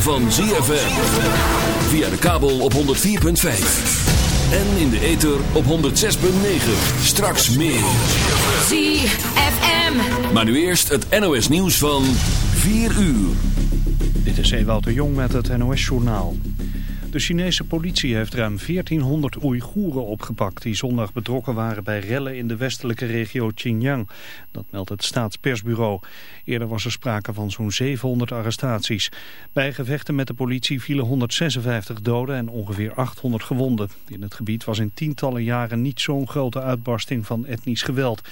van ZFM. Via de kabel op 104.5. En in de ether op 106.9. Straks meer. ZFM. Maar nu eerst het NOS nieuws van 4 uur. Dit is Ewout de Jong met het NOS-journaal. De Chinese politie heeft ruim 1400 Oeigoeren opgepakt... die zondag betrokken waren bij rellen in de westelijke regio Xinjiang. Dat meldt het staatspersbureau. Eerder was er sprake van zo'n 700 arrestaties. Bij gevechten met de politie vielen 156 doden en ongeveer 800 gewonden. In het gebied was in tientallen jaren niet zo'n grote uitbarsting van etnisch geweld.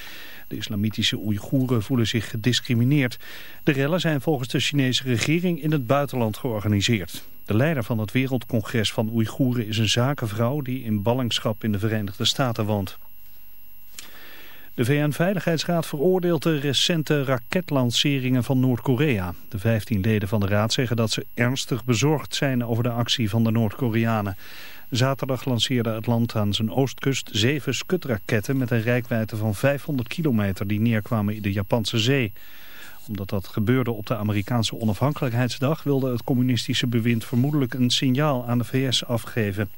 De islamitische Oeigoeren voelen zich gediscrimineerd. De rellen zijn volgens de Chinese regering in het buitenland georganiseerd. De leider van het Wereldcongres van Oeigoeren is een zakenvrouw die in ballingschap in de Verenigde Staten woont. De VN-veiligheidsraad veroordeelt de recente raketlanceringen van Noord-Korea. De 15 leden van de raad zeggen dat ze ernstig bezorgd zijn over de actie van de Noord-Koreanen. Zaterdag lanceerde het land aan zijn oostkust zeven skutraketten met een rijkwijde van 500 kilometer die neerkwamen in de Japanse zee omdat dat gebeurde op de Amerikaanse onafhankelijkheidsdag wilde het communistische bewind vermoedelijk een signaal aan de VS afgeven.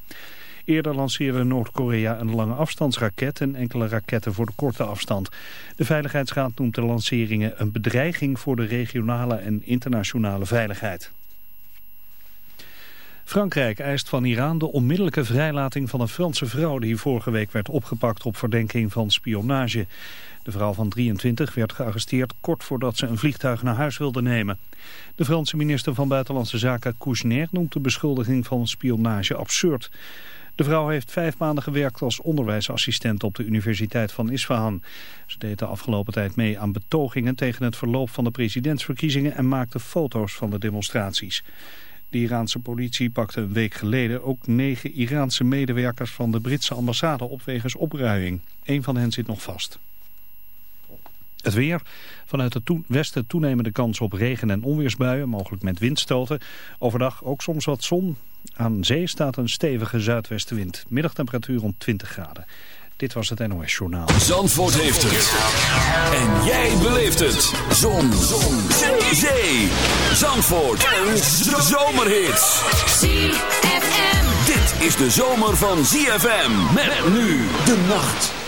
Eerder lanceerde Noord-Korea een lange afstandsraket en enkele raketten voor de korte afstand. De Veiligheidsraad noemt de lanceringen een bedreiging voor de regionale en internationale veiligheid. Frankrijk eist van Iran de onmiddellijke vrijlating van een Franse vrouw die vorige week werd opgepakt op verdenking van spionage. De vrouw van 23 werd gearresteerd kort voordat ze een vliegtuig naar huis wilde nemen. De Franse minister van Buitenlandse Zaken Kouchner noemt de beschuldiging van spionage absurd. De vrouw heeft vijf maanden gewerkt als onderwijsassistent op de Universiteit van Isfahan. Ze deed de afgelopen tijd mee aan betogingen tegen het verloop van de presidentsverkiezingen en maakte foto's van de demonstraties. De Iraanse politie pakte een week geleden ook negen Iraanse medewerkers van de Britse ambassade op wegens opruiing. Een van hen zit nog vast. Het weer. Vanuit het westen toenemende kans op regen- en onweersbuien, mogelijk met windstoten. Overdag ook soms wat zon. Aan zee staat een stevige zuidwestenwind. Middagtemperatuur rond 20 graden. Dit was het NOS Journaal. Zandvoort heeft het. En jij beleeft het. Zon. zon. Zee. Zee. Zandvoort. Een zomerhit. ZFM. Dit is de zomer van ZFM. Met nu de nacht.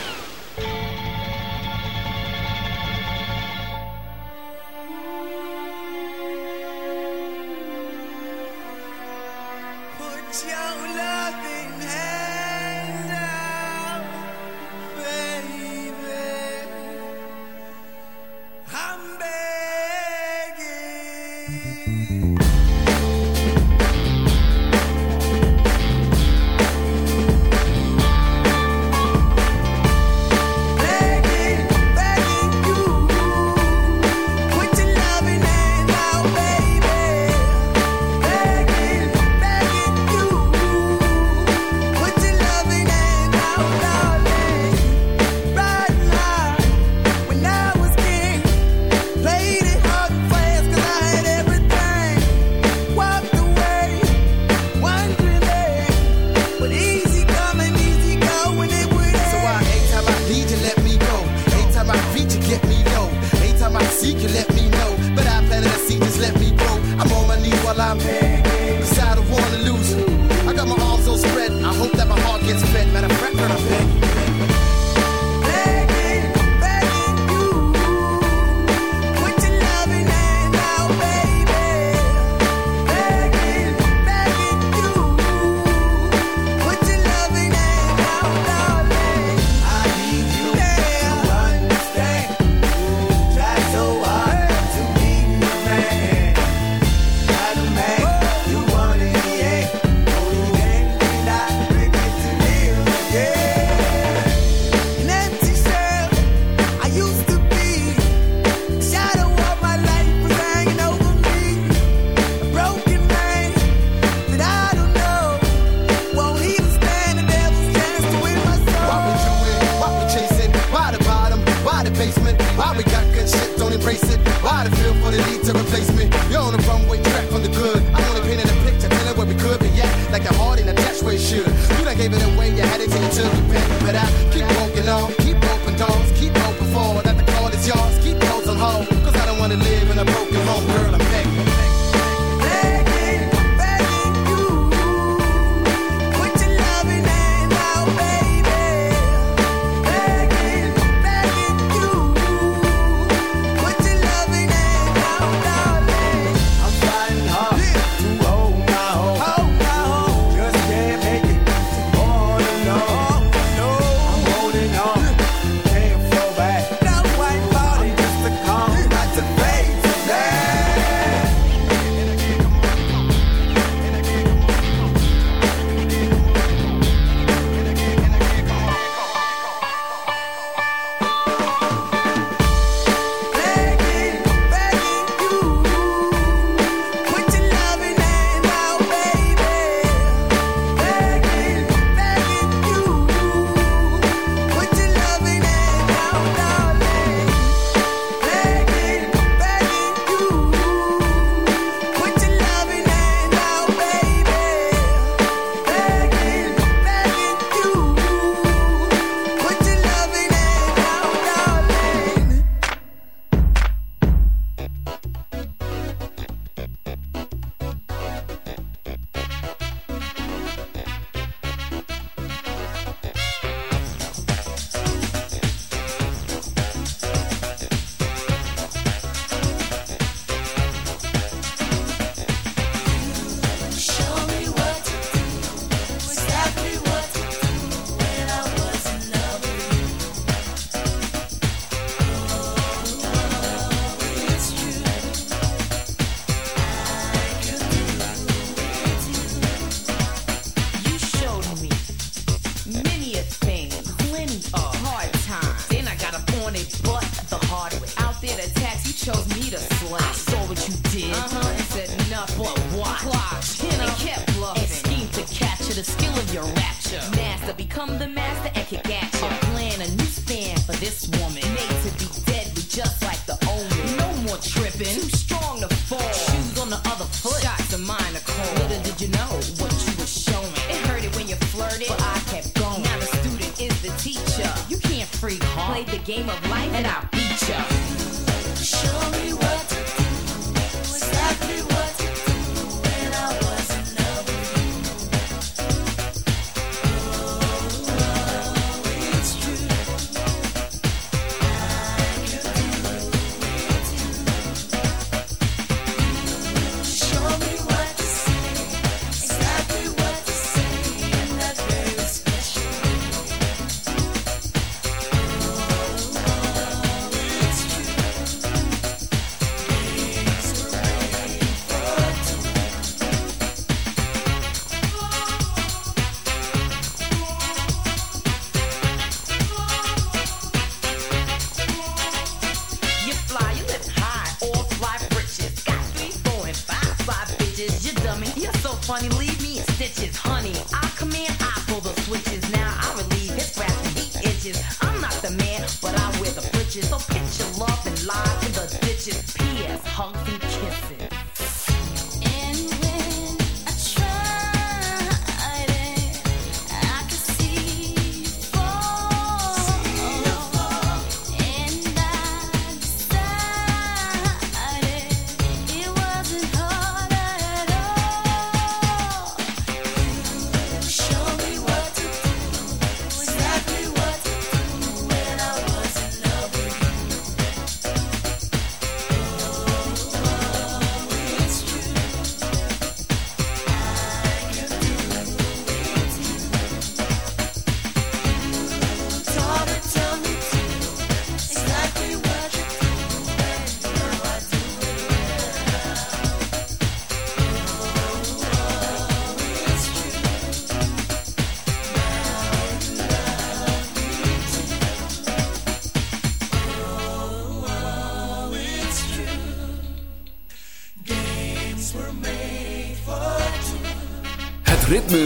funny, leave me in stitches, honey. I command, I pull the switches. Now I relieve his rap beat itches. I'm not the man, but I wear the britches. So pitch your love and lie to the ditches. P.S. Hugs kisses.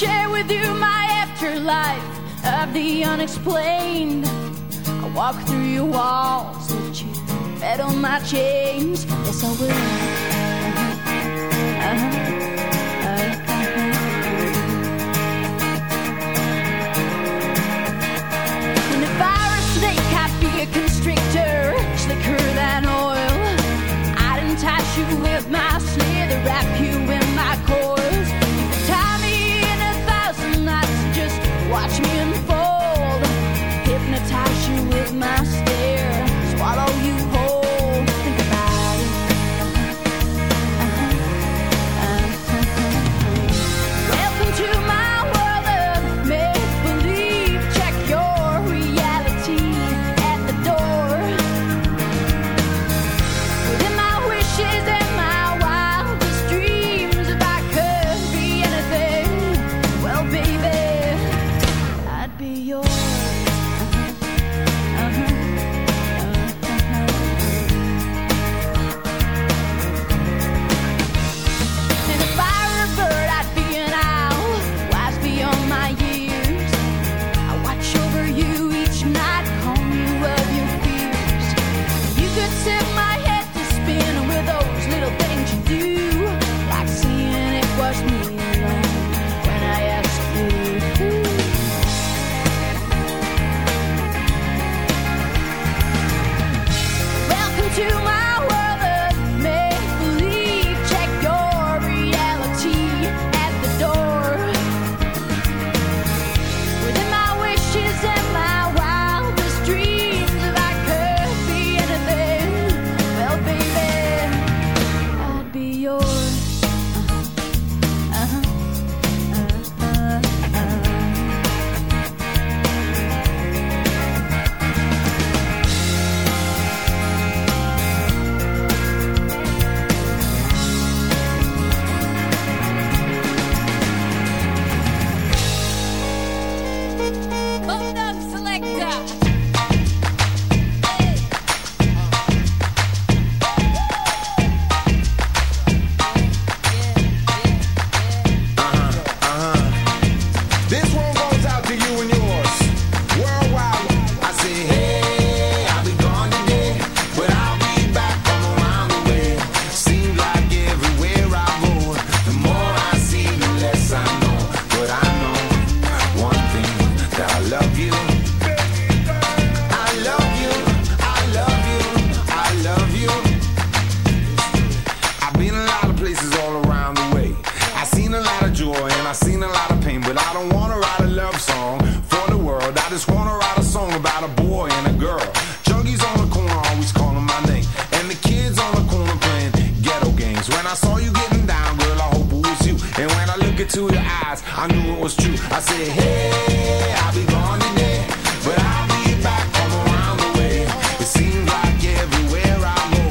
share with you my afterlife of the unexplained. I walk through your walls that you fed on my chains. Yes, I will. Uh-huh. uh-huh. uh-huh. A constrictor, slicker than oil. I'd entice you with my slither wrap I said, hey, I'll be gone today, but I'll be back from around the way. It seems like everywhere I go,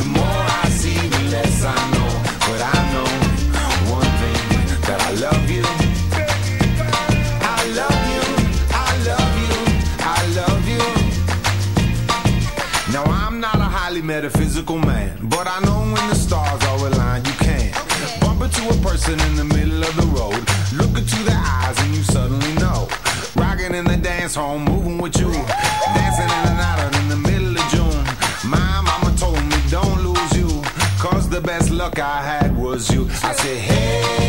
the more I see, the less I know. But I know one thing that I love you. I love you, I love you, I love you. Now I'm not a highly metaphysical man, but I know when the stars are aligned, you can okay. bump into a person in the middle dance hall moving with you. Dancing in and out in the middle of June. My mama told me, don't lose you. Cause the best luck I had was you. I said, hey.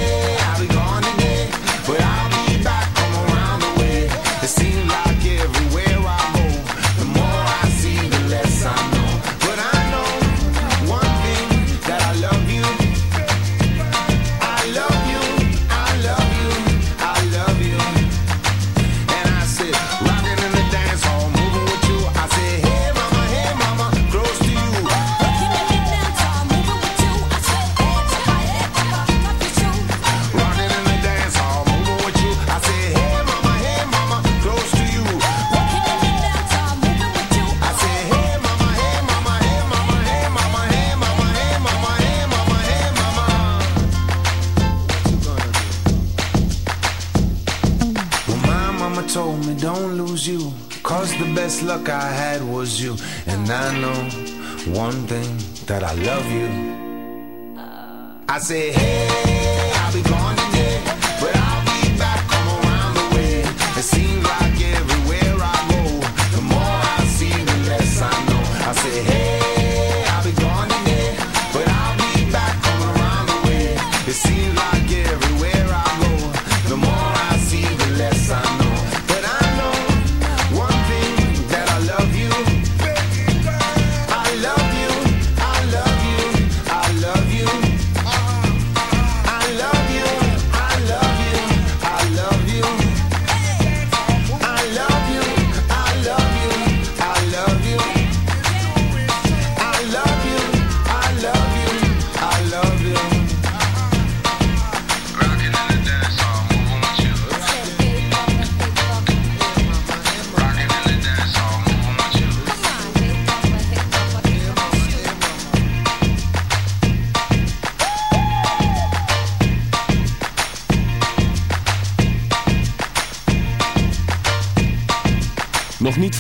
one thing that I love you. I said, hey.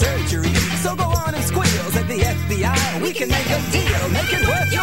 surgery. So go on and squeals at the FBI. We, we can, can make a deal, make it worth your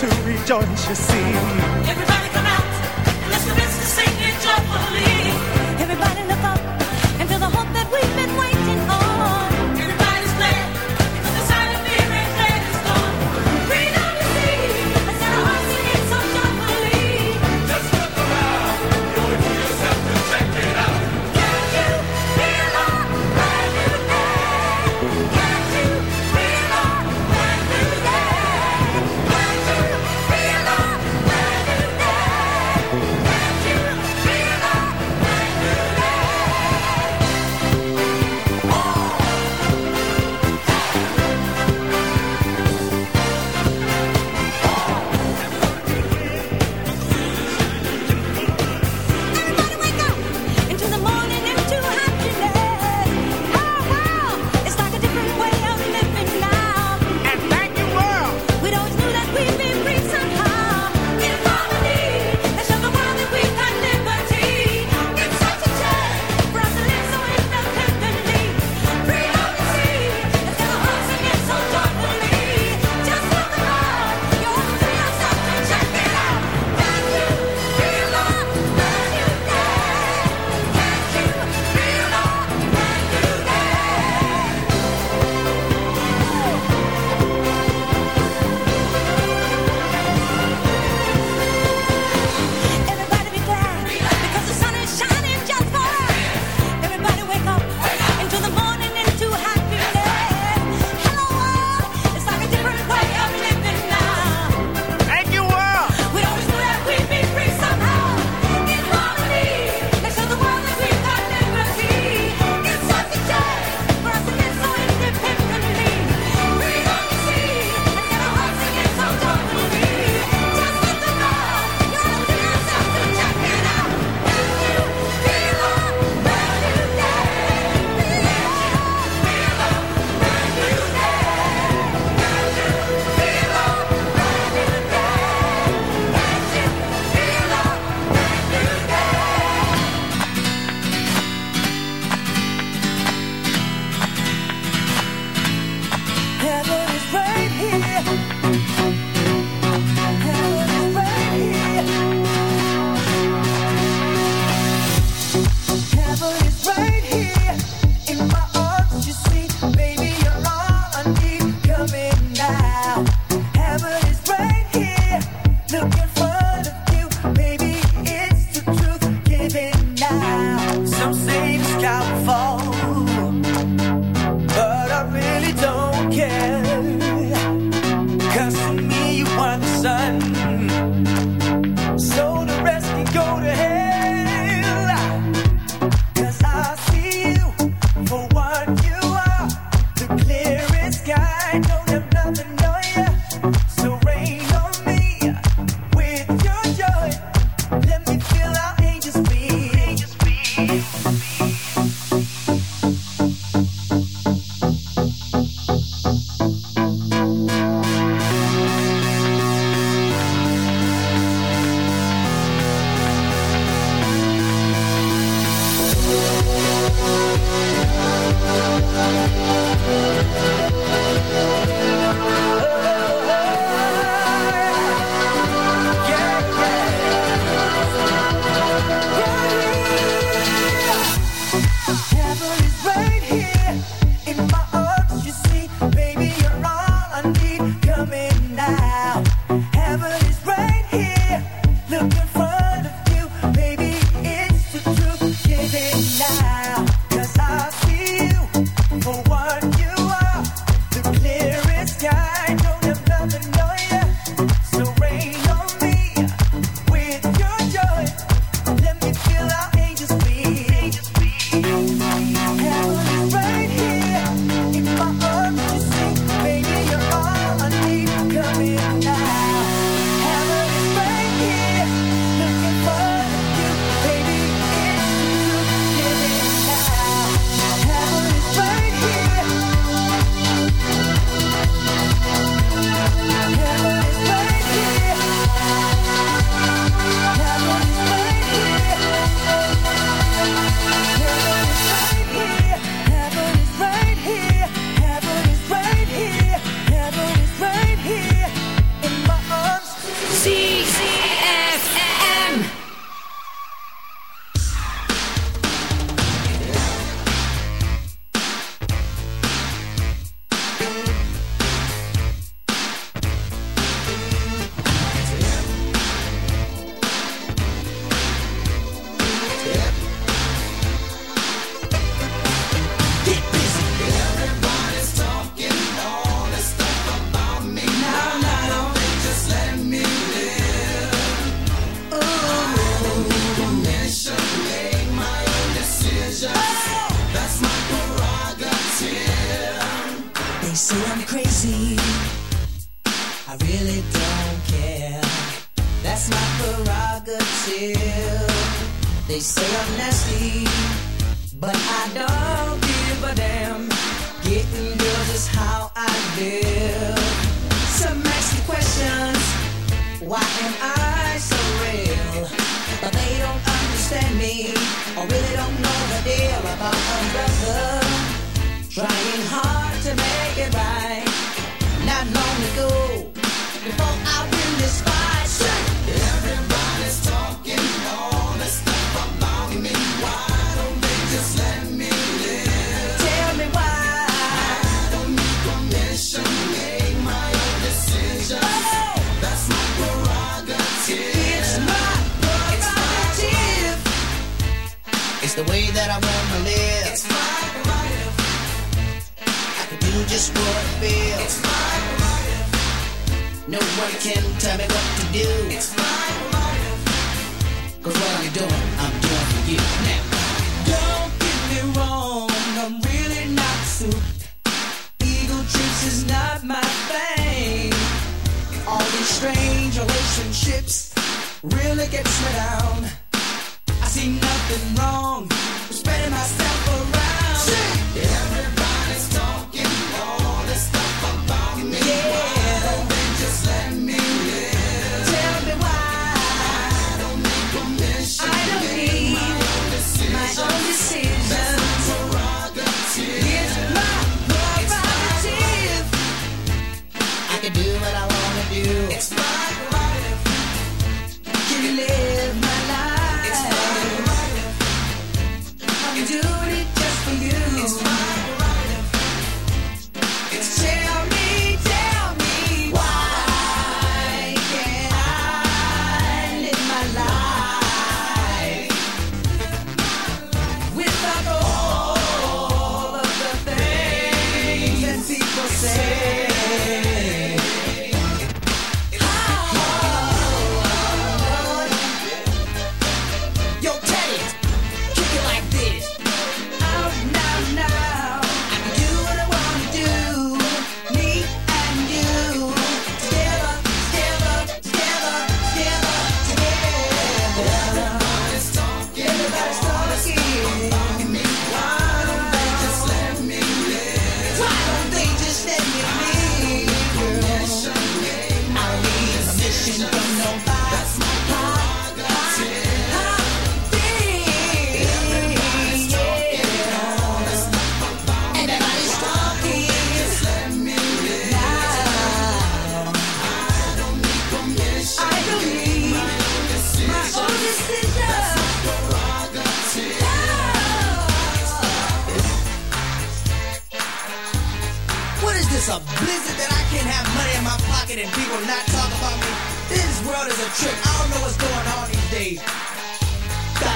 to rejoice, you see. Everybody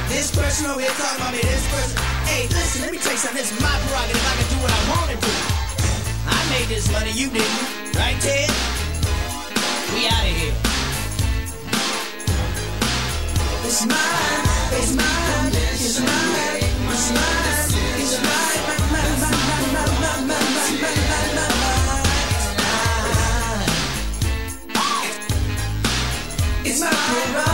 this person over here talking about me, this person. Hey, listen, let me tell you something. This is my prerogative. I can do what I want to do. I made this money, you didn't. Right, Ted? We out of here. It's mine, it's mine, it's mine, it's mine, it's mine, mine, mine, mine, mine, mine, mine, mine, mine, mine. It's my prerogative.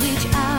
to each other.